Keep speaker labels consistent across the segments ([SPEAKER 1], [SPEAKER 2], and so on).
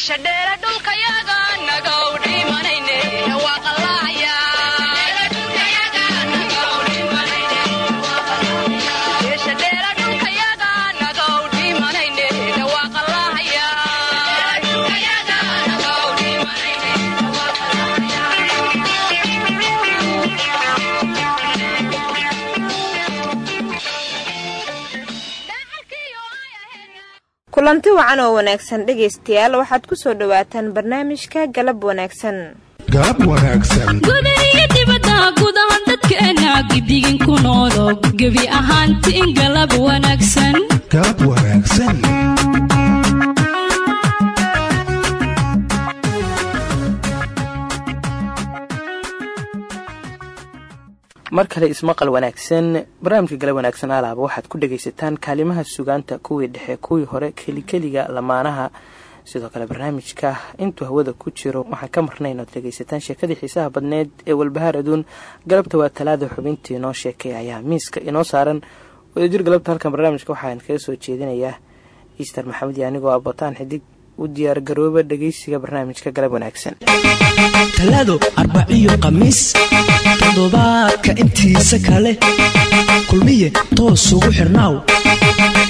[SPEAKER 1] meesha dhulkayaga naga kulanti wacan oo wanaagsan. Dhegaystayaal waxaad ku soo dhowaataan barnaamijka galab wanaagsan.
[SPEAKER 2] Galab wanaagsan.
[SPEAKER 3] Gudaiyo dibadda gudaha dadkeena gidigin ku noolo gebi ahaantiin galab wanaagsan.
[SPEAKER 2] Galab wanaagsan
[SPEAKER 4] mar kale ismaqal wanaagsan barnaamijka gala wanaagsan alaaba waxaad ku dhagaysataan kaalimaha sugaanta kuwii dhexe kuwii hore kelikeliga lamaanaha. Sidoo kale barnaamijka intuu hawada ku jiro waxaan ka marnay inaad dhagaysataan sheekadii xiisaha badneed ee walbahaar aduun. Galabta waa talaada xubintii inoo sheekay ayaa miiska inoo saaran. Wadajir galabta halkan barnaamijka waxaan kaga soo jeedinayaa easter maxamed iyo anigoo abotaan xidig u diyaargarooba dhagaysiga barnaamijka galab wanaagsan.
[SPEAKER 5] Talaado arbaciyo khamiis toddobaadka intiisa kale. Kulmiye toos ugu xirnaaw.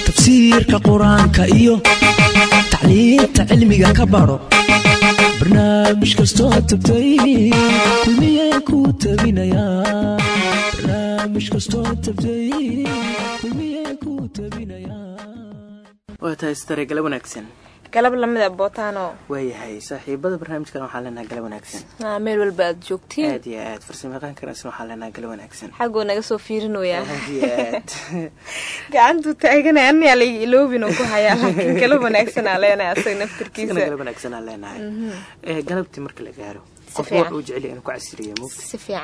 [SPEAKER 5] Tafsiirka qur'aanka iyo tacliinta cilmiga ka baro barnaamij kastoo tabtay kulmiye ku tabinaya.
[SPEAKER 4] Waa tahay stare gala wanaagsan
[SPEAKER 1] galab lamida bootaano
[SPEAKER 4] waayahay saaxiibada barnaamijkan waxaan leenaha gala wanaagsan.
[SPEAKER 1] Meel walba aad joogtiin.
[SPEAKER 4] Aad iyo aad farsamayaqaankanas waxaan leenaha gala wanaagsan.
[SPEAKER 1] Xaggoo naga soo fiirinoyaa
[SPEAKER 4] aad
[SPEAKER 1] gacantuu taagana anayaa la iloobin oo ku hayaa laakiin galab wanaagsanaa leenahay asaga naftirkiisa.
[SPEAKER 4] Gala wanaagsanaa leenahay. Galabtii marka la gaaro qof
[SPEAKER 1] fiican.
[SPEAKER 4] wuxuu jecel yahay inuu ku casiriyo mugta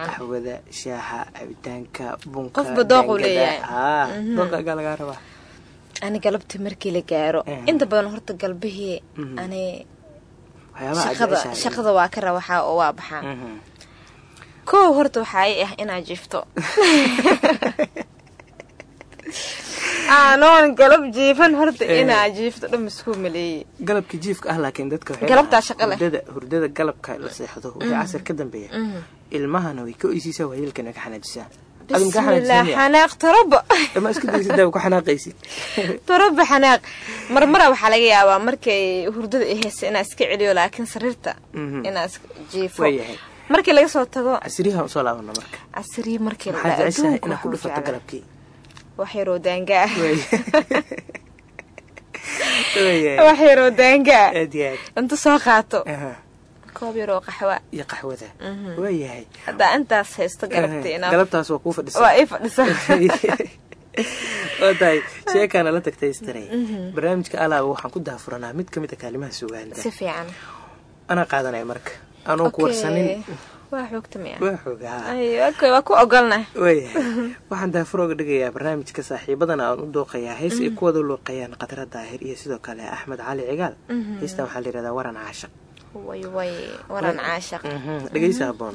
[SPEAKER 4] qaxwada shaaxa cabitaanka bunka
[SPEAKER 1] Qofba
[SPEAKER 4] daangada.
[SPEAKER 1] leeyahay.
[SPEAKER 4] haa dooqaagaa lagaa rabaa
[SPEAKER 1] ani galabtii markii la gaaro. Inta badan horta galbihii ani
[SPEAKER 4] waxyaabaha aad
[SPEAKER 1] shaqada waa ka rawaxaa oo waa baxaa.
[SPEAKER 4] Mhm.
[SPEAKER 1] kow horta waxaa i ah inaad jifto anoon galab jiifan horta inaa jiifto dhan iskuu maleeyey
[SPEAKER 4] galabka jiifka ah laakiin dadka waxay
[SPEAKER 1] Galabtaa
[SPEAKER 4] dhahaan
[SPEAKER 1] shaqo leh.
[SPEAKER 4] hurdada galabka la seexdo wixii casar ka dambeeya. Ilmahana way ka oysiisaa waayeelkana ka xanaajisaa
[SPEAKER 1] Xanaaq taroba taroba xanaaq. Marmara waxaa laga yaabaa markay hurdada ay haysa inaa iska celiyo laakiin sariirta
[SPEAKER 4] Mhm.
[SPEAKER 1] inaa jiifo. Markii laga soo tago casrii markii wax yaroo daanga ah
[SPEAKER 4] waayahay
[SPEAKER 1] wax yaroo daanga ah
[SPEAKER 4] aad iyo aad.
[SPEAKER 1] Inta soo qaato. Koob yaroo qaxwa.
[SPEAKER 4] Iyo qaxwada. Waayahay
[SPEAKER 1] haddaa intaas haysto galabta
[SPEAKER 4] Aha.
[SPEAKER 1] inaa
[SPEAKER 4] galabtaas waa kuu fadhisa
[SPEAKER 1] waa ii fadhisa
[SPEAKER 4] waa tahay. Sheekaana la tagtay istaray barnaamijka alaaba waxaan ku daafuranaa mid ka mid a kaalimaha sugaanta
[SPEAKER 1] si fiican.
[SPEAKER 4] Anaa qaadanaya marka. Anoon ku warsanin.
[SPEAKER 1] Waa
[SPEAKER 4] xoogaa.
[SPEAKER 1] Ku ogolnah
[SPEAKER 4] waayahay waxaan daafur oga dhigayaa barnaamijka saaxiibadana aan u dooqayaa hees ay ku wada luuqayaan qadra daahir iyo sidoo kale axmed cali cigaal. Heestan waxaa la yihahdaa waran caashaq
[SPEAKER 1] way way waran caashaq
[SPEAKER 4] Mhm, dhegeysa haboon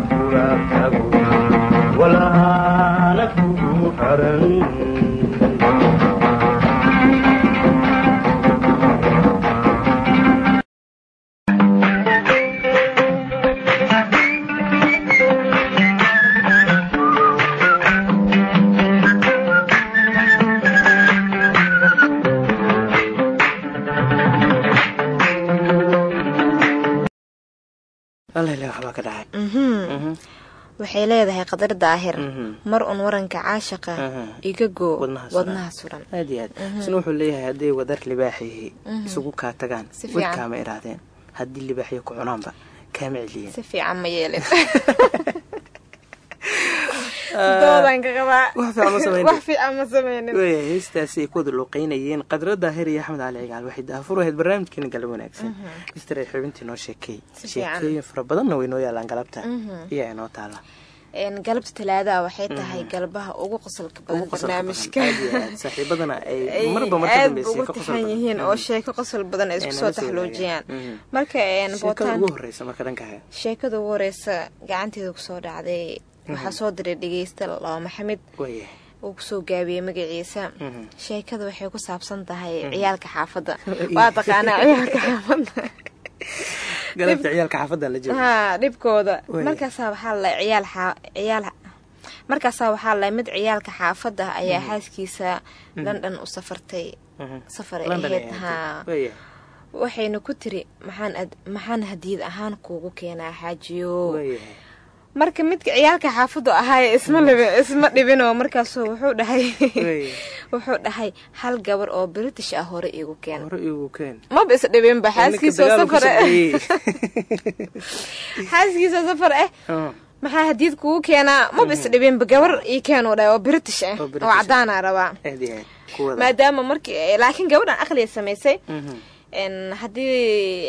[SPEAKER 1] waxay leedahay qadar daahir.
[SPEAKER 4] Mhm.
[SPEAKER 1] mar un waranka caashaqa
[SPEAKER 4] Mhm.
[SPEAKER 1] iga goo
[SPEAKER 4] Wadnaha suran. aad iyo aad. Isna wuxuu leeyahay hadday wadar libaaxihi isugu kaa tagaan
[SPEAKER 1] Si fiican.
[SPEAKER 4] wadkaama idhaahdeen haddii libaaxiyo ku cunaanba kaama celiyeen.
[SPEAKER 1] Si fiican ma yeelin doodan ka qabaa
[SPEAKER 4] wax fiican ma samaynin.
[SPEAKER 1] wax fiican ma sameynin
[SPEAKER 4] waaya heestaasi ay ku wada luuqeynayeen qadra daahir iyo axmed cali cigaal waxay daafur ahayd barnaamijkeena galab wanaagsan. Mister ay xubintii noo sheekeey sheekooyin fara badanna way noo yaalaan galabta. Iyo ay noo taala
[SPEAKER 1] galabta talaadaha waxay tahay galbaha ugu qosolka badan barnaamijka.
[SPEAKER 4] Aad
[SPEAKER 1] ugu taxan
[SPEAKER 4] badan.
[SPEAKER 1] yihiin oo sheeko qosol badan ay isku soo.
[SPEAKER 4] Mhm.
[SPEAKER 1] marka
[SPEAKER 4] sheekada ugu horeysa
[SPEAKER 1] gacanteeda ku soo dhacday waxaa soo diray dhegeysta laba maxamed. Uu ku soo gaabiyey magaciisa.
[SPEAKER 4] Mhm.
[SPEAKER 1] sheekada waxay ku saabsan tahay ciyaalka xaafadda. Waa taqaanaa ciyaalka xaafadda. Dhibkooda. Markaasaa waxaa la ciyaal xaa- ciyaal markaasaa waxaa la mid ciyaalka xaafadda ayaa xaaskiisa london u safartay.
[SPEAKER 4] Mhm.
[SPEAKER 1] safar ahayd. haa. Waxayna ku tiri maxaan ad- maxaan hadiyad ahaan kuugu keenaa xaajiyo marka midka ciyaalka xaafaddu ahaaye isma isma dhibinoo markaasu wuxuu dhahay. Wuxuu dhahay hal gabar oo british ah hore iigu keen.
[SPEAKER 4] Hore igu keen.
[SPEAKER 1] Maba is dhibinba xaaskiisoo safar eh. xaaskiisoo safar eh.
[SPEAKER 4] Ah,
[SPEAKER 1] maxaa hadiyad kugu keenaa maba is dhibinba gabar ii keenuu dhahay oo british ah
[SPEAKER 4] Oo
[SPEAKER 1] oo
[SPEAKER 4] British. ah.
[SPEAKER 1] cadaana rabaa maadaama markii laakiin gabadhan aqliya samaysay
[SPEAKER 4] Mhm.
[SPEAKER 1] Haddii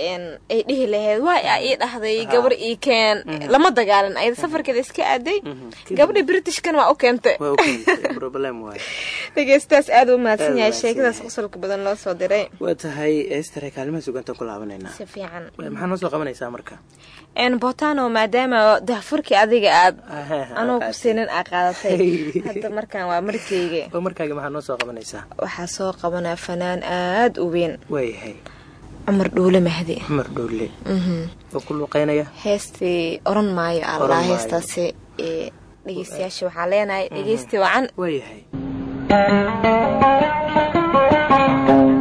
[SPEAKER 1] ay dhihi lahayd waa ii dhahday gabar ii keen. Lama dagaalin ayada safarkeeda iska aaday.
[SPEAKER 4] Mhm.
[SPEAKER 1] gabadha britishkan waa u keentay. Dhegeystaas aad u mahadsan yahay sheekadaas qosolka badan loo soo diray.
[SPEAKER 4] Waa tahay estare kaalimaha sugantan ku laabanaynaa.
[SPEAKER 1] Si fiican
[SPEAKER 4] maxaa noo soo qabanaysaa marka
[SPEAKER 1] botano maadaama dahfurkii adiga aad anoo ku siinin aa qaadatay. Hadda markaan waa markeyga
[SPEAKER 4] oo markaaga maxaa noo soo qabanaysaa
[SPEAKER 1] waxaa soo qabanaa fanaan aad u weyn. Cumar dhuule mahdi.
[SPEAKER 4] Luuqeynaya
[SPEAKER 1] heestii oran maayo
[SPEAKER 4] maayo.
[SPEAKER 1] heestaasi ee dhegeystayaasha waxaan leenahay dhegeysti wacan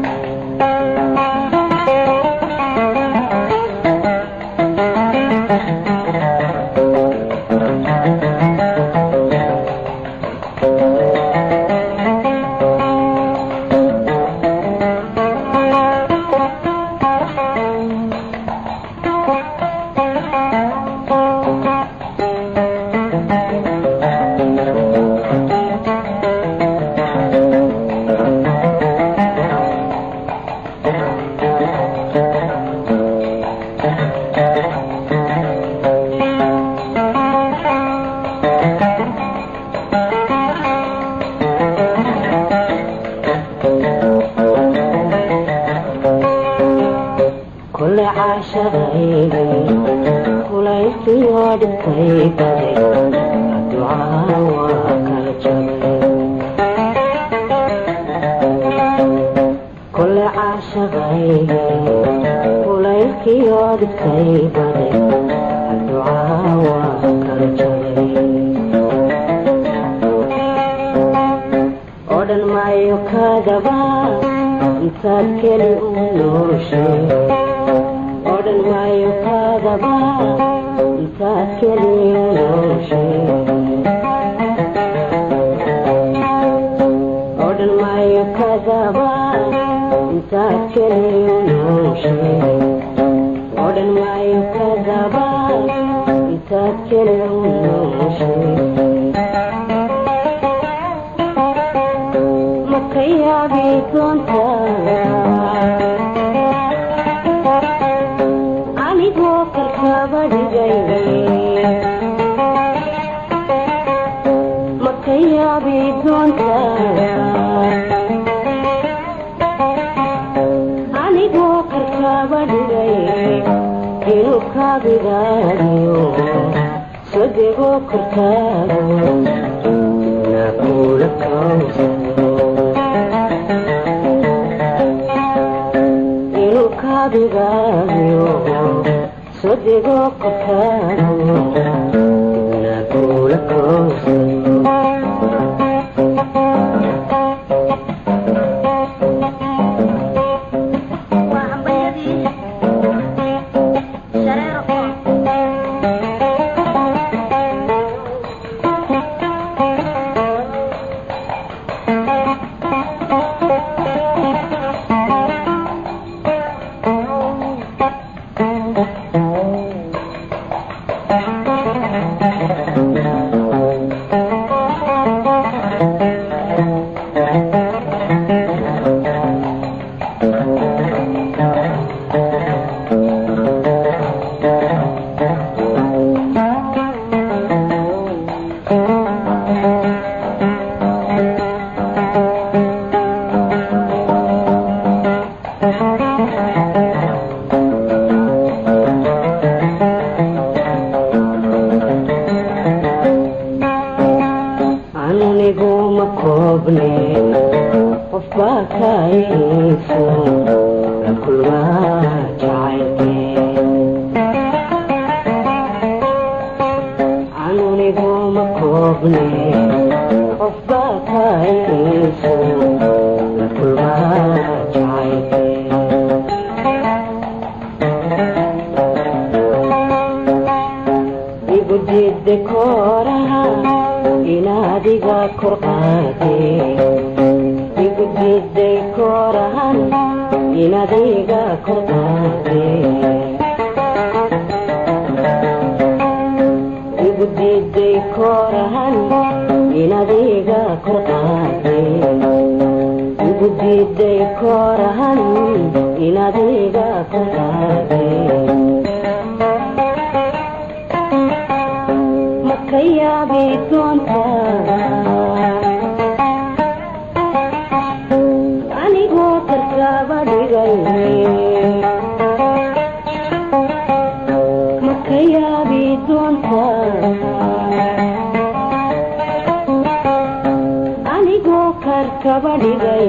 [SPEAKER 6] anigoo karkaba dhigay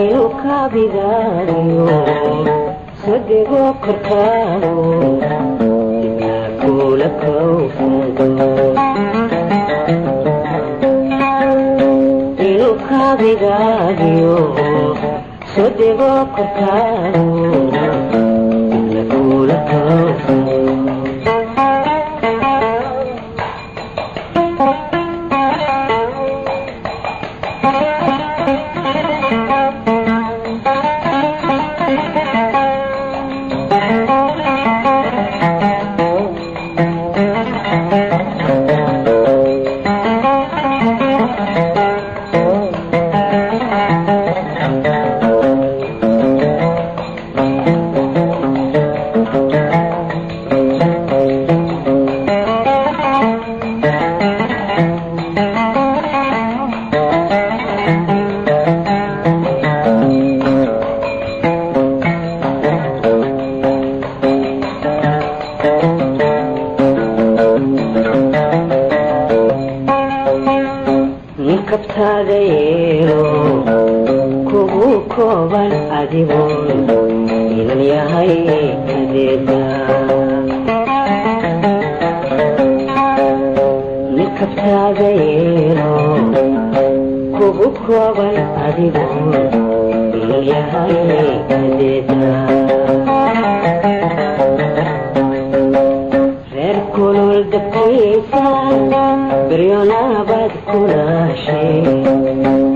[SPEAKER 6] inuu kaa bidaariyo sadegoo korkaago kaa bidaariyo sadegoo korkaago adigoon inan yahay adeega nikabtaada yeelo kugu kooban adigoon inan yahay adeega reer kulul dabkiisa beryonaabad kulaashay reer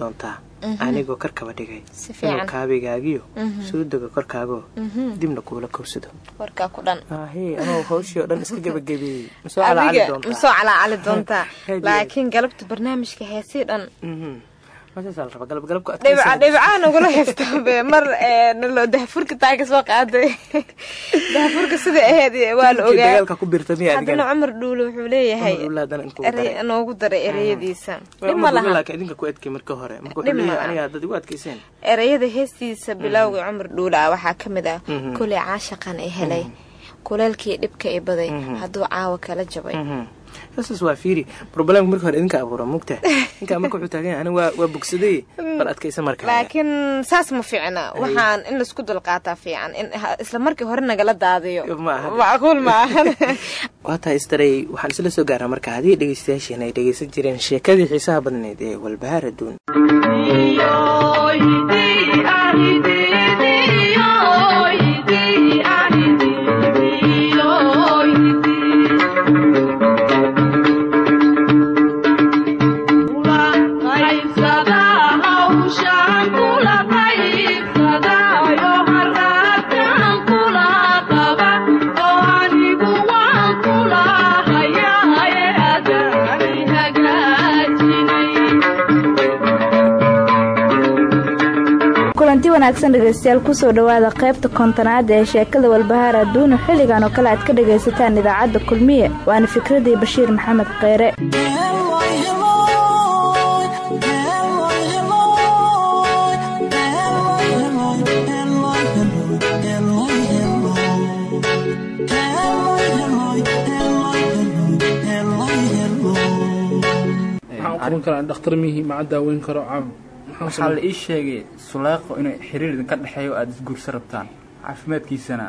[SPEAKER 6] doontaa. Anigoo
[SPEAKER 4] karkaba dhigay. Inuu kaabigaagiyo soo dego korkaagoo dibna kuula kowsado
[SPEAKER 1] warkaa ku dhan.
[SPEAKER 4] Ahee anoo hawshii oo dhan iska gebagabeeyey masoo calaacali
[SPEAKER 1] adiga
[SPEAKER 4] doontaa.
[SPEAKER 1] laakiin galabta barnaamijka heesii dhan Dhibca nagula haystabe mar ee, nalo dahfurka taaga soo qaaday. Dahfurka sida waa la ogaa.
[SPEAKER 4] miya
[SPEAKER 1] haddana
[SPEAKER 4] adigana
[SPEAKER 1] cumar dhuule wuxuu leeyahay noogu daray. ereyadiisa.
[SPEAKER 4] Waa
[SPEAKER 1] dhib ma laha. Ereyada heestiisa bilowga cumar dhuule ah waxaa ka mid ah
[SPEAKER 4] Mhm.
[SPEAKER 1] kuley caashaqan ay helay. Kuleelkii dhibka i baday. Hadduu caawa kala jabay
[SPEAKER 4] saas waa fiiri. Problemka marka hore idinka abuura mugta. Ninkaa marka wuxuu taagan yahay aniga waa waa bogsaday. Bal adkaysa marka.
[SPEAKER 1] Laakiin saas ma fiicna. Waxaan in la isku dulqaataa fiican. In isla markii hore nagala daadiyo. Macquul ma ahan.
[SPEAKER 4] Waa tahay istarey waxaan isla soo gaarnaa marka. Haddii dhegeystayaasheena ay dhegeysan jireen sheekadii xiisaha badneyd ee walbahaar adduun
[SPEAKER 7] wanaagsan dhegaystayaal ku soo dhowaada qaybta kontonaad ee sheekada walbahaar adduuna xilligan oo kale aad ka dhagaysataan idaacadda kulmiye. Waana fikradii bashiir maxamed kheyre.
[SPEAKER 8] Dhakhtar mihi ma daaweyn karo caam
[SPEAKER 9] waxaa la ii sheegay suleeqo inay xiriir idinka dhexeeyo aada isguursa rabtaan? Caafimaadkiisana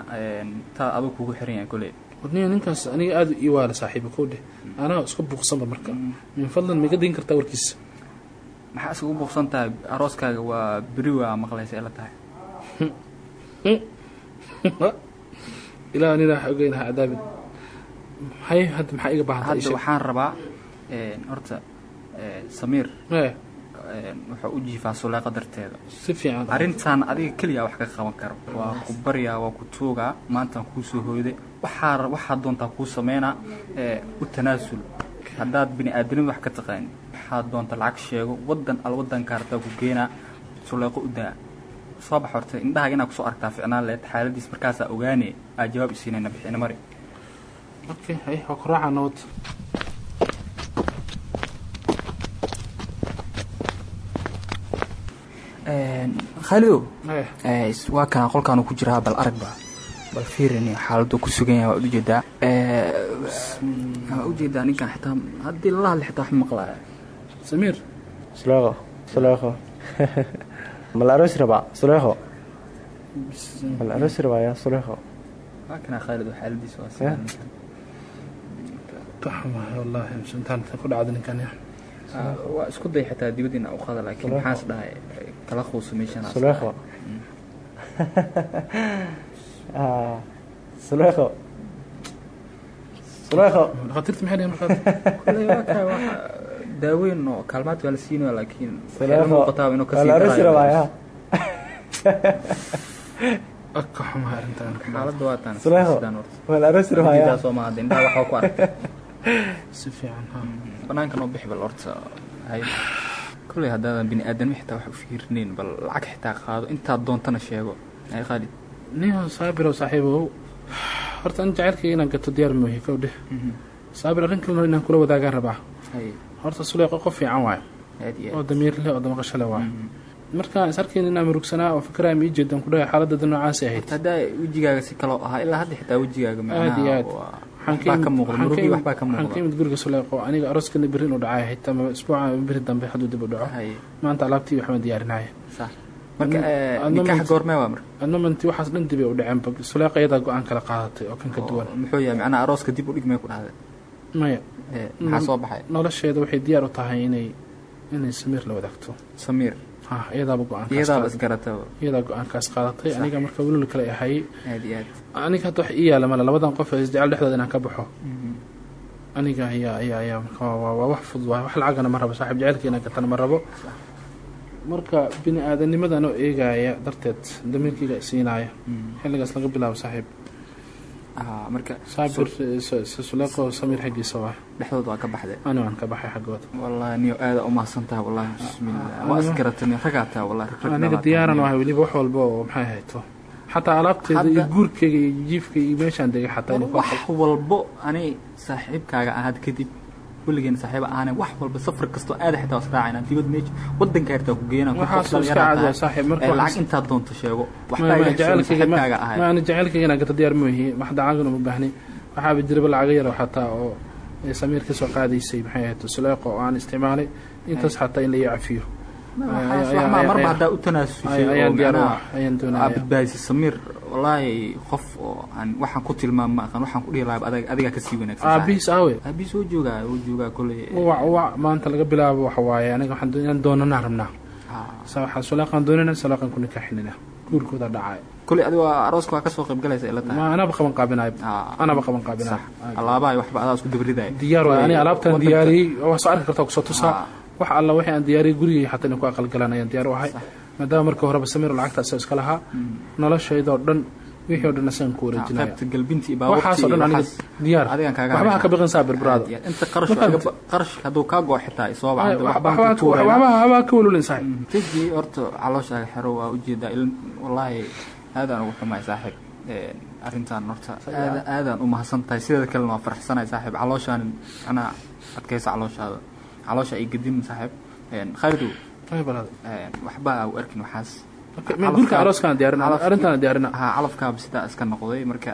[SPEAKER 9] taa aduu kugu xiran yahay koley.
[SPEAKER 8] Warniyo ninkaas aniga aada ii waala saaxiiba kow dheh anaa iska buuqsanba marka. Min fadlan miga dayn kartaa warkiisa
[SPEAKER 9] maxaa isugu buuqsan tahay? Arooskaaga waa beri waa maqlaysa ila tahay.
[SPEAKER 8] Ilaa nina wax ogeyn ha cadaabin maxay hadda maxaa iga baahan
[SPEAKER 9] hadda waxaan rabaa horta samiir.
[SPEAKER 8] Eh,
[SPEAKER 9] wuxuu u jiifaa suleeqa darteeda.
[SPEAKER 8] Si fiican.
[SPEAKER 9] Arrintan adiga keliya wax ka qaban karo. Waa ku baryaa waa ku tuugaa maantaan kuu soo hooyday waxaa waxaa doontaa kuu sameynaa ee u tanaasul. Haddaad bini aadanimada wax ka taqaanin waxaad doonta lacag sheego wadan al wadanka hartaa ku geenaa suleeqo u daa. Soo bax horta indhahaaga inaad ku soo aragtaa ficnaan leed xaaladiis markaasaa ogaane aa jawaab isiinayna bixina mari khaalidow
[SPEAKER 8] Eh.
[SPEAKER 9] Eh, waa kana qolkaanu ku jiraa bal arag ba. Bal fiirini xaaladuu ku sugan yahay waad u jeedaa waa u jeedaa ninkan xitaa haddii lala hadli xitaa wax maqlaya
[SPEAKER 8] samiir?
[SPEAKER 4] Suleekho suleekho ma la aroos rabaa suleekho ma la aroos rabaa yaa suleekho
[SPEAKER 9] waa kana khaalidow xaaladiisa waa sidaa ninkan.
[SPEAKER 8] wallaahi intaan ku dhacda ninkan ya
[SPEAKER 9] waa isku day xitaa dibadiina u qada laakiin maxaas dhahay kala quuso meeshan
[SPEAKER 4] suleekho Ah, suleekho suleekho
[SPEAKER 8] dhakhaatiirta maxay dhihin markaad
[SPEAKER 9] waa daaweyn oo kaalmaad waa la siinaya laakiin muuqataa inuu
[SPEAKER 4] ka sii
[SPEAKER 9] daraayo
[SPEAKER 8] ka xumahay arrintan
[SPEAKER 9] xaaladda waa taan
[SPEAKER 4] suleekho
[SPEAKER 9] sidaan horta
[SPEAKER 4] ma la yaa.
[SPEAKER 9] Soo maaha indhaha waxaa ku aragtay
[SPEAKER 8] si fiican
[SPEAKER 9] banaanka noo bixi bal horta hay. Koley haddaadan bini aadanimo xitaa wax u fiirinayn bal lacag xitaa qaado. Intaad doontana sheego. Hay khaalid.
[SPEAKER 8] Nin saabirow saaxiibow horta an jacaylkayga inaan gato diyaar moohi kow dheh saabir arrin kalena inaan kula wadaagaan rabaa. Horta suleeqo qof fiican waayo. Oo damiir leh oo damaqasho leh waayo. Markaan is arkayn inaan murugsanaa oo fikraa ma ii jeedan ku dhahay xaaladada noocaasay ahayd.
[SPEAKER 9] Haddaa wejigaaga si kaloo ahaa ilaa hadda xitaa wejigaaga
[SPEAKER 8] aad iyo aad imid- guriga suleeqo aniga arooskana berri inuu dhacay xitaa isbuuca berri dambe hadduu dib u dhaco. Maanta alaabtii waxbaan diyaarinaya Adna- manti waxaas dhan dibay u dhaceen ba suleeqa iyadaa go'aan kala qaadatay oo kan ka duwan. maya.
[SPEAKER 9] Eh, maxaa soo baxay?
[SPEAKER 8] Nolosheeda waxay diyaar u tahay inay inay samiir la wadaagto iyadaaba go'aankaas
[SPEAKER 9] iyadaaba
[SPEAKER 8] qaadatay. go'aankaas qaadatay aniga marka welwel kale ahay
[SPEAKER 9] aad
[SPEAKER 8] aniga hadda wax ii yaalla male labadan qof ee isjecel dhexdooda inaan ka baxo. Aniga ayaa ayaa ayaa marka waa- waa waa wax fudud waay wax lacagana ma rabo. Saaxiib jacaylka inaan gatana ma rabo. Marka bini aadanimadan oo eegaya darteed damiirkayga isiinaya xilligaas laga bilaabo saaxiib
[SPEAKER 9] Ah, marka
[SPEAKER 8] saabir
[SPEAKER 9] su-
[SPEAKER 8] suleeqo samiir xaggiisa waay.
[SPEAKER 9] dhexdooda waa ka baxday.
[SPEAKER 8] Ani waan ka baxay xaggooda
[SPEAKER 9] wallahi niyo aada u mahadsan tahay wallahi bismillah waa isgaratay niyo ragaa tahay wallahi
[SPEAKER 8] aniga diyaaran wahay weliba wax walba oo maxay hayto. Xataa alaabteeda iyo guurkayga iyo jiifka iyo meeshaan degay xataa
[SPEAKER 9] wax walbo ani saaxiibkaaga ahaad kadib weligeena saaxiiba ahaanen wax walba safar kastoo aada xitaa was raacayna dibad meesha wadanka hirtaa ku
[SPEAKER 8] waxaas-
[SPEAKER 9] lacag intaad doonto sheego.
[SPEAKER 8] Ma-
[SPEAKER 9] waxbaa
[SPEAKER 8] ma
[SPEAKER 9] iga xishoon
[SPEAKER 8] jacaylkayga ma
[SPEAKER 9] saaxiibkaaga ahay.
[SPEAKER 8] ma ani jacaylkayga inaan diyaar moohi wax dacagana uma baahni. Waxaaba jiraba lacaga yaro xataa oo ay samiir ka soo qaadaysay maxay ahayd suleeqo oo aan isticmaalay intaas xataa in la ii cafiyo
[SPEAKER 9] Marba haddaa u tanaasushay
[SPEAKER 8] ayaa- ayaan
[SPEAKER 9] oo
[SPEAKER 8] diyaar u
[SPEAKER 9] macnaha
[SPEAKER 8] ah,
[SPEAKER 9] samiir wallaahi qof oo aan waxaan ku tilmaam ma aqaan waxaan ku dhihi lahaa adag adigaa ka sii wanaagsan
[SPEAKER 8] aabihiis aawe?
[SPEAKER 9] Aabihiis wuu joogaa wuu joogaa koley
[SPEAKER 8] wac wac maanta laga bilaabo waxa waaye aniga waxaan inaan doonanaa rabnaa. Sa waxaan suleeqaan doonana suleeqaan ku nikaaxinina guurkooda dhacay.
[SPEAKER 9] Koley adiga waa arooska waa ka soo qayb galaysa ila tahay.
[SPEAKER 8] Anaba qaban qaabinayo
[SPEAKER 9] Ah,
[SPEAKER 8] anaba qaban qaabinayo
[SPEAKER 9] sax. Alaabaha waxba adaa isku dabridaya
[SPEAKER 8] diyaar waay ani alaabtaan diyaariyey waa soo arki kartaa ku soo tusaa
[SPEAKER 9] Ah.
[SPEAKER 8] Wax alla wixii aan diyaariyey gurigay xataa inay ku aqalgalaan ayaan diyaar u ahay. Maadaama markii horeba samir lacagta asoo iska lahaa noloshaydoo dhan wixii oo dhan asagan ku wareejinaya.
[SPEAKER 9] Qaybta galbinta iyo baabuurta
[SPEAKER 8] waxaasoo
[SPEAKER 9] iyo
[SPEAKER 8] dhan aniga diyaar.
[SPEAKER 9] adigan kaaga
[SPEAKER 8] waxba ha ka biqin saa birbraado
[SPEAKER 9] Aad iyo aad. inta qarash
[SPEAKER 8] Ma fahamtid?
[SPEAKER 9] iga- qarash hadduu kaa goo xitaa isoo
[SPEAKER 8] Ay,
[SPEAKER 9] bacda
[SPEAKER 8] waxba
[SPEAKER 9] waxbaan ku tuurayna
[SPEAKER 8] waxba ka walulin saaxib
[SPEAKER 9] tegi horta calooshaaga xero waa u jeedaa il- wallaahi aadaan ugu xumahay saaxiib arrintan horta aada aadaan u mahadsan tahay sideeda kalena waa faraxsanahay saaxiib calooshaan anaa adkaysa calooshaada caloosha ay gedin saaxiib een, waxba u arkin waxaas.
[SPEAKER 8] Guurka arooskaan diyaarina
[SPEAKER 9] calafkii-
[SPEAKER 8] arrintaan diyaarina
[SPEAKER 9] ha calafkaaba sidaa iska noqday. Marka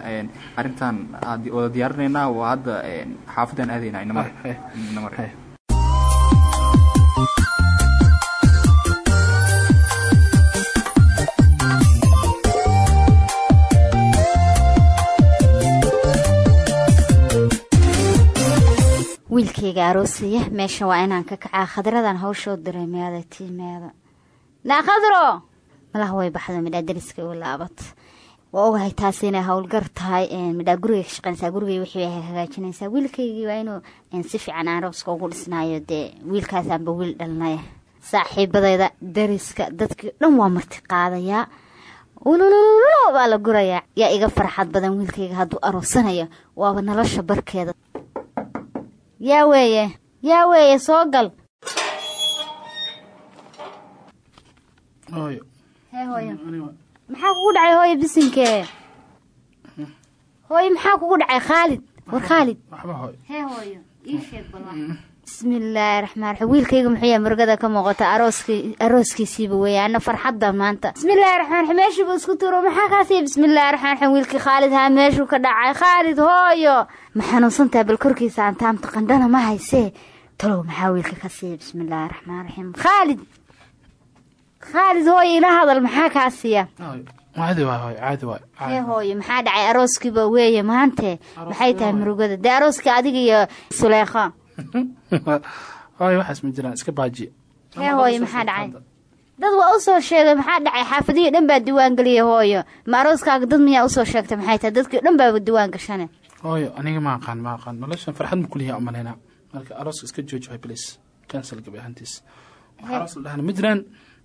[SPEAKER 9] aad wada diyaarinaynaa waa hadda een, xaafadaan aadaynaa inamar
[SPEAKER 10] wiilkayga aroosaya meesha waa inaan ka kacaa. Khadradan hawshoo dareemeada tiimeeda naa khadro! Malaha way baxda midhaa dariska u laabat waa ogahay taas inay howlgar tahay midhaa guriga ka shaqeynaysaa gurigay wixii ay hagaajinaysaa. Wiilkaygii waa inuu si fiican arooska ugu dhisnaayo dee wiilkaasaanba wiil dhalnaya saaxiibadayda dariska dadkii dhan waa marti qaadayaa. Ululululo baa la gurayaa yaa iga farxad badan wiilkayga hadduu aroosanayo waaba nolosha barkeeda yaa weeye yaa weeye soo gal. Hee hooyo. Maxaa kugu dhacay hooyo bisinkee hooyo maxaa kugu dhacay khaalid? War khaalid. hee hooyo. Ii sheeg bal bismillaahi raxmaan raxiim wiilkayga muxuu yahay murugada ka muuqata arooskii arooskiisiiba weeye ana farxadda maanta. Bismillaahi raxmaan raxiim meeshiibu isku turo maxaa kaasiya bismillaahi raxmaan raxiim wiilkii khaalid haa meeshuu ka dhacay. Khaalid hooyo! Ma xanuunsantahay bal korkiisa aan taamta qandhana ma haysee talow maxaa wiilka ka siiya bismillaahi raxmaan raxiim khaalid! Khaalid hooyo ila hadal. Maxaa kaa siiya
[SPEAKER 8] Hooy, caadi waay hooy caadi waay
[SPEAKER 10] hee hooyo maxaa dhacay? Arooskiiba weeye maante. Maxay tahay murugada? Dee arooska adiga iyo suleekha
[SPEAKER 8] hooy waxaas ma jiraan. Iska baajiya
[SPEAKER 10] hee hooyo maxaa dhacay? dad waa u soo sheegay maxaa dhacay? Xaafadihii dhan baa diwaan geliyay hooyo. Ma arooskaaga dad miyaa u soo sheegtay? Maxay tahay? Dadkii dhan baaba diwaan gashane.
[SPEAKER 8] Hooyo aniga ma aqaan ma aqaan. Noloshan farxad ma kuliya umalaynaa marka arooska iska jooji waay please cancel gabi ahaantiis. Wax aroos la dhahana ma jiraan?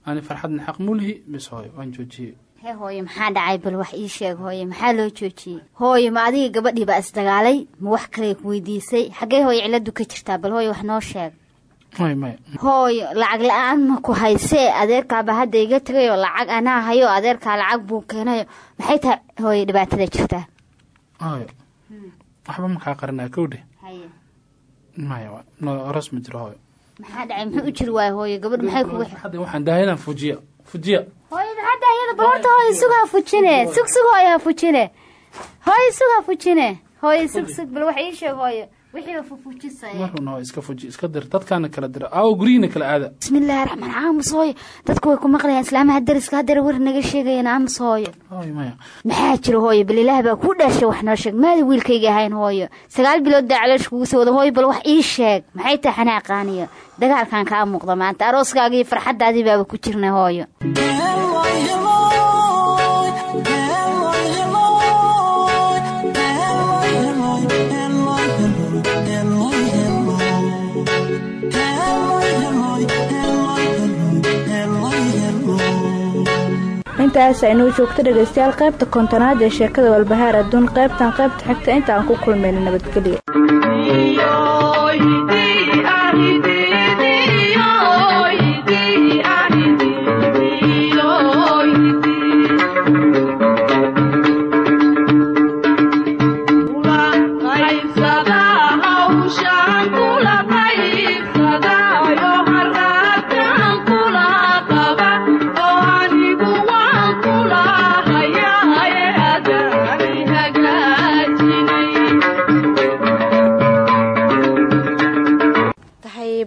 [SPEAKER 8] Ani farxadna xaq mulihi bis hooyo waan joojiyey
[SPEAKER 10] hee hooyo maxaa dhacay? Bal wax ii sheeg hooyo maxaa loo joojiyey? Hooyo ma adiga gabadhii baa isdagaalay ma wax kale ku weydiisay? Xaggee hooyo ciladu ka jirtaa? Bal hooyo wax noo sheeg. Hooyo lacag la'aan ma ku haysee? Adeerkaaba hadda iga tegayoo lacag anaa hayo adeerkaa lacag buu keenayo maxay tahay hooyo dhibaatada jirtaa?
[SPEAKER 8] Waxba ma kaa qarinaya kowdhe maya ma jiro hooyo
[SPEAKER 10] maxaa dhacay? Muxuu u jiri waayo hooyo gabadh maxay
[SPEAKER 8] hadda waxaan daayadan fujiya fujiya
[SPEAKER 10] daayada bal horta hooyo sug ha fujine sug sug hooyo ha fujine hooyo sug ha fujine hooyo sug sug bal wax ii sheeg hooyo wixiiba fufujisaya
[SPEAKER 8] maruna hooyo iska fuji iska dir dadkaana kala dira aawo guryihiina kala aada.
[SPEAKER 10] Bismillaahi raxmaan aamus hooyo. Dadku way ku maqlayaan islaamaha dariska haddana war naga sheegayaan aamus hooyo.
[SPEAKER 8] Hooyo maya.
[SPEAKER 10] Maxaa jira hooyo? Bal ilaah baa kuu dhaashay wax noo sheeg. Maada wiilkayga ahayn hooyo. Sagaal bilood baa caloosh kugu soo wada hooyo bal wax ii sheeg. Maxay tahay xanaaqaaniyo dagaalkan kaa muuqda maanta arooskaaga iyo farxaddaadii baaba ku jirna hooyo
[SPEAKER 7] intaas aynuu joogto dhegaystayaal qaybta kontonaad ee sheekada walbahaar adduun qaybtan qaybta xigta. Inta aan ku kulmayna nabadgelya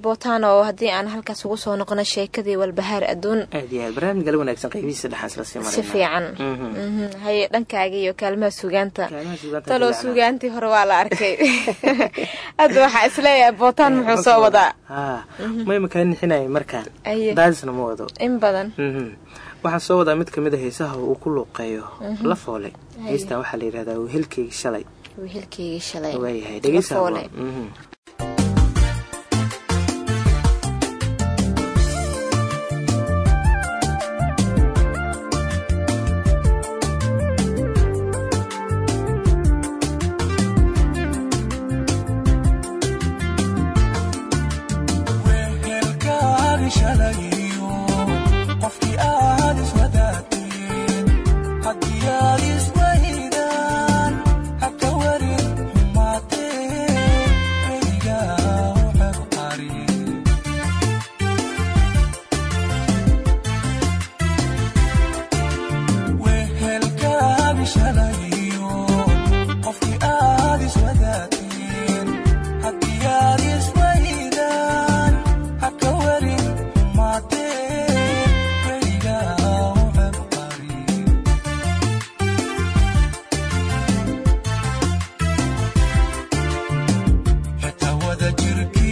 [SPEAKER 1] tahay bootano haddii aan halkaas ugu soo noqono sheekadii walbahaar adduun. Si fiican. Mhm. haye dhankaaga iyo kaalmaha taloo
[SPEAKER 4] dilaacna.
[SPEAKER 1] sugaantii hore waa la arkay. Hadda waxaa is leeyahay bootaan muxuu soo wadaa.
[SPEAKER 4] ma wado.
[SPEAKER 1] In badan.
[SPEAKER 4] Mhm. waxaan soo wadaa mid ka mid a heesaha uu ku luuqeeyo
[SPEAKER 1] Mhm.
[SPEAKER 4] la foole
[SPEAKER 1] Aye.
[SPEAKER 4] heestan waxaa la yidhahdaa wehelkeygii shalay
[SPEAKER 11] should
[SPEAKER 12] have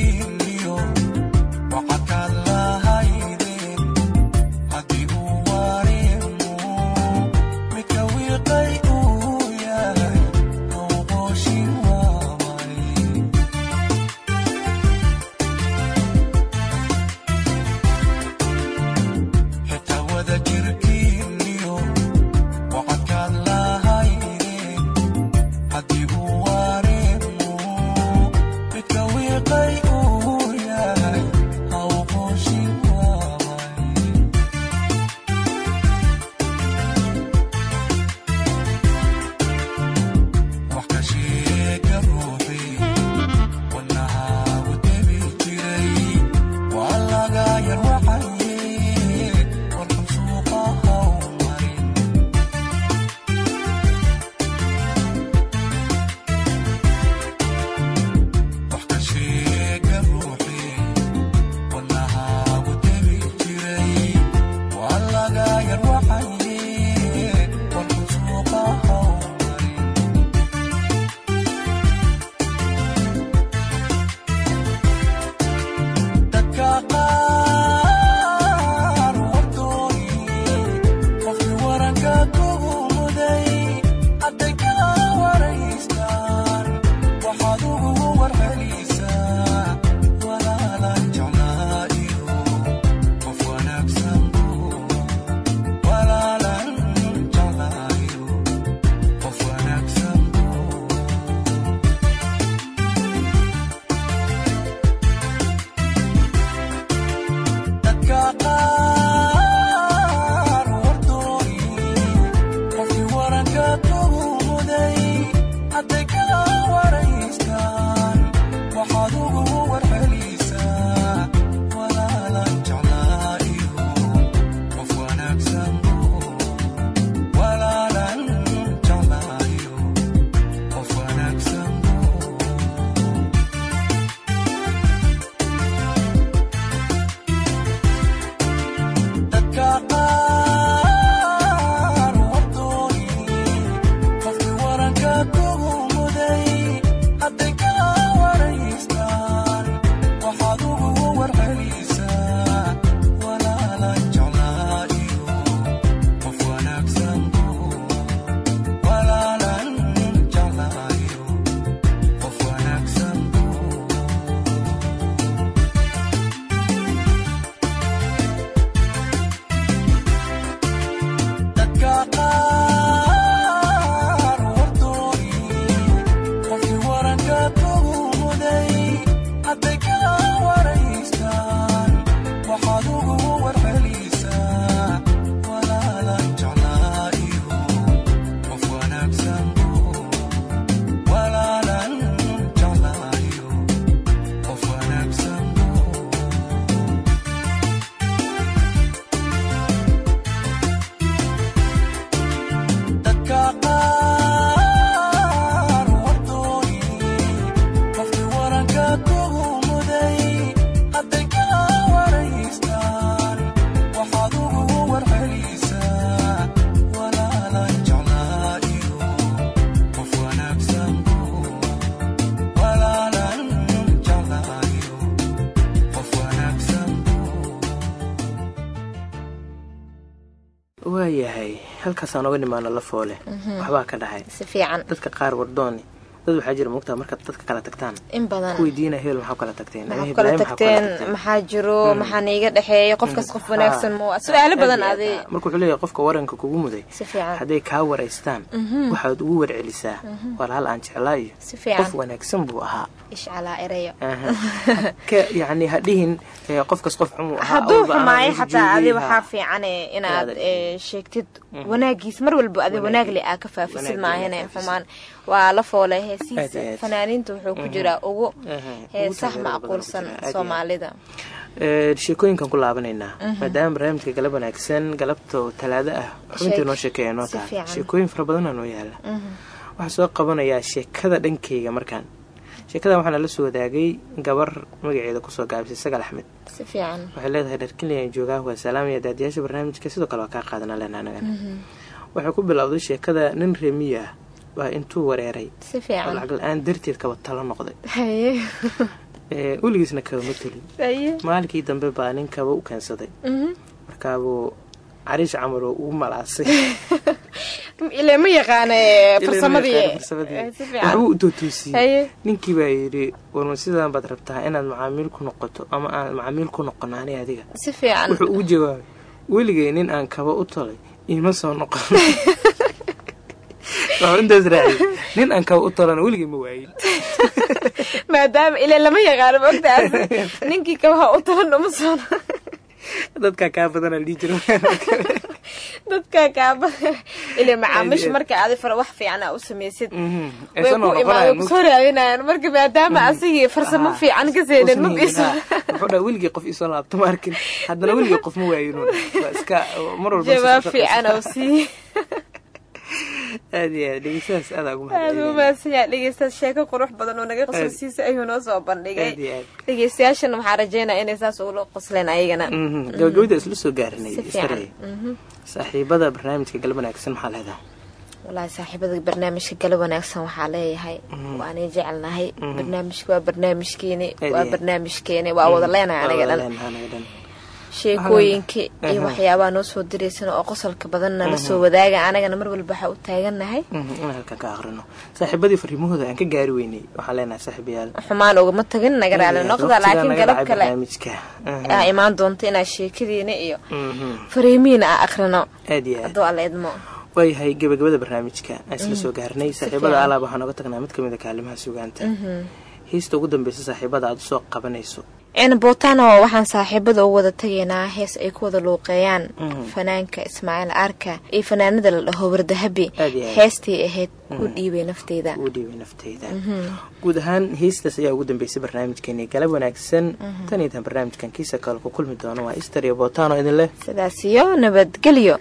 [SPEAKER 12] halkaasaan oga nimaano la foole.
[SPEAKER 1] Mhm.
[SPEAKER 12] waxbaa ka dhacay. Dadka qaar wardooni dad waxaa jira mogtaa markaad dadka kala tagtaan.
[SPEAKER 1] In badan.
[SPEAKER 12] Kuweydiina heel maxaa kala tagteen.
[SPEAKER 1] Kala tagteen? maxaa jiro?
[SPEAKER 12] Mm.
[SPEAKER 1] maxaa niiga dhexeeya? Qofkas qof wanaagsan ma su'aalo badan
[SPEAKER 12] aad. marka wuxuu leeyahay qofka waranka kugu muday hadday kaa waraystaan
[SPEAKER 1] Mhm.
[SPEAKER 12] waxaad ugu warcelisaa.
[SPEAKER 1] Mhm.
[SPEAKER 12] walaal aan jeclaa iyo qof wanaagsan buu ahaa.
[SPEAKER 1] Ishcalaa erayo.
[SPEAKER 12] Aha. ka yacni ha dhihin eh, qofkas qof xumuu ahaa
[SPEAKER 1] hadduu xumaayo xataa adi waxaa fiican inaad eh, sheegtid
[SPEAKER 12] Mhm.
[SPEAKER 1] wanaagiis mar walba adi
[SPEAKER 12] Wanaag-
[SPEAKER 1] le aa ka faafisid maahane xumaan waa la foolay
[SPEAKER 12] aad.
[SPEAKER 1] fanaaniinta wuxuu ku jiraa ugu
[SPEAKER 12] Aha. Ugu
[SPEAKER 1] heesaha macquulsan soomaalida.
[SPEAKER 12] Eh, sheekooyinkan ku laabanaynaa.
[SPEAKER 1] Mhm.
[SPEAKER 12] maadaama barnaamijka galab wanaagsan galabta talaado ah xubintii noo sheekeeya noo tahay sheekooyin fara badanaa noo
[SPEAKER 1] yaalla
[SPEAKER 12] waxaa soo qabanayaa sheekada dhankeyga markaan. Sheekadan waxaana la soo wadaagay gabar magaceeda ku soo gaabisay sagal axmed. Waxay leedahay dharkinliyan joogaa waa salaamaya daadiyaasha barnaamijka sidoo kale waa kaa qaadanaa lena anagana waxay ku bilowday sheekada nin reemiya ah baa intuu wareeray. Oo lacag la'aan darteed kaba talo noqday.
[SPEAKER 1] Haye.
[SPEAKER 12] Eh, weligiisna kabama telin maalinkii dambe baa nin kaba u keensaday.
[SPEAKER 1] Mhm.
[SPEAKER 12] markaabuu cariish camar oo ugu malaasay.
[SPEAKER 1] Ma yaqaana eh,
[SPEAKER 12] u tootoosiyey
[SPEAKER 1] haye.
[SPEAKER 12] Ninkii baa yidhi warma sidaan baad rabtaa inaad macaamiil ku noqoto ama aan macaamiil ku noqono ani adiga wuxuu ugu jawaabay weligay nin aan kaba u tolay iima soo noqon wuxuu intaas raaciyay nin aan kaba u tolana weligay ma waayin.
[SPEAKER 1] Maadaama ile lama yaqaano maogtaas ninkii kabaha u talan uma soo
[SPEAKER 12] dadkaa kaa badana dhihi jira
[SPEAKER 1] dadka kaaba ile macaamiisha marka adi fara wax fiican aa u samaysid. Way
[SPEAKER 12] aysan
[SPEAKER 1] ku
[SPEAKER 12] noqonayan
[SPEAKER 1] ku soo raadinayaan marka maadaama asigii farsamo fiican ka seydin magiisa
[SPEAKER 12] wuxuu dhaa weligay qof isoo laabto ma arkin. Haddana weligay qof ma waayin waa iska mar walba
[SPEAKER 1] jawaab fiican oo sii
[SPEAKER 4] aad iyo aad dhegeystahaas aada ugu
[SPEAKER 1] aada u mahadsanyaa dhegeystayaal sheeko qurux badan oo naga qososiisa ayuu noo soo bandhigay. Dhegeystayaashana waxaa rajeynaya inay saas ula qosleen ayagana.
[SPEAKER 4] Mhm, gabagabada isla soo istarey
[SPEAKER 1] Mhm.
[SPEAKER 4] saaxiibada barnaamijka galab wanaagsan maxaa leedahay?
[SPEAKER 1] Wallaahi saaxiibada barnaamijka gala wanaagsan waxaa leeyahay. Waanay jecelnahay.
[SPEAKER 4] Mhm.
[SPEAKER 1] barnaamijka waa barnaamijkeeni
[SPEAKER 4] Aad
[SPEAKER 1] waa barnaamijkeeni waa wada leenahay dhan sheekooyinka iyo
[SPEAKER 4] Aha.
[SPEAKER 1] waxyaabaha noo soo diraysan oo qosolka badanna la soo wadaaga anagana mar walba waxaa u taagannahay.
[SPEAKER 4] Inaan halkan ka aqrino saaxiibadii fariimahooda aan ka gaari weynay waxaan leenahay saaxiibayaal.
[SPEAKER 1] Xumaan ugama tagin naga raali noqda laakiin galab kale aa imaan doonta inaa sheekadiina iyo fariimiina aa
[SPEAKER 4] aad
[SPEAKER 1] hadduu alla idmo.
[SPEAKER 4] Waayahay gabagabada barnaamijka aan isla soo gaarnay.
[SPEAKER 1] Si
[SPEAKER 4] saaxiibada
[SPEAKER 1] fiican.
[SPEAKER 4] alaab waxaan oga tagnaa mid ka mid a kaalimaha sugaanta
[SPEAKER 1] Mhm.
[SPEAKER 4] hiista ugu dambeysa saaxiibada aad u soo qabanayso
[SPEAKER 1] een bootano waxaan saaxiibada u wada tegaynaa hees ay ku wada luuqeeyaan
[SPEAKER 4] Mhm.
[SPEAKER 1] fanaanka ismaaciil arka iyo fanaanada la dhaho wardahabi. Heestii ahayd ku
[SPEAKER 4] Mhm.
[SPEAKER 1] dhiibay nafteyda
[SPEAKER 4] uu dhiibay nafteyda
[SPEAKER 1] Mhm.
[SPEAKER 4] guud ahaan hiistaas ayaa ugu dambeysay barnaamijkeeni galab wanaagsan. Tan iyo tan barnaamijkan kiisa kale ku kulmi doono waa ister iyo bootano idin leh.
[SPEAKER 1] Sidaas iyo nabadgelyo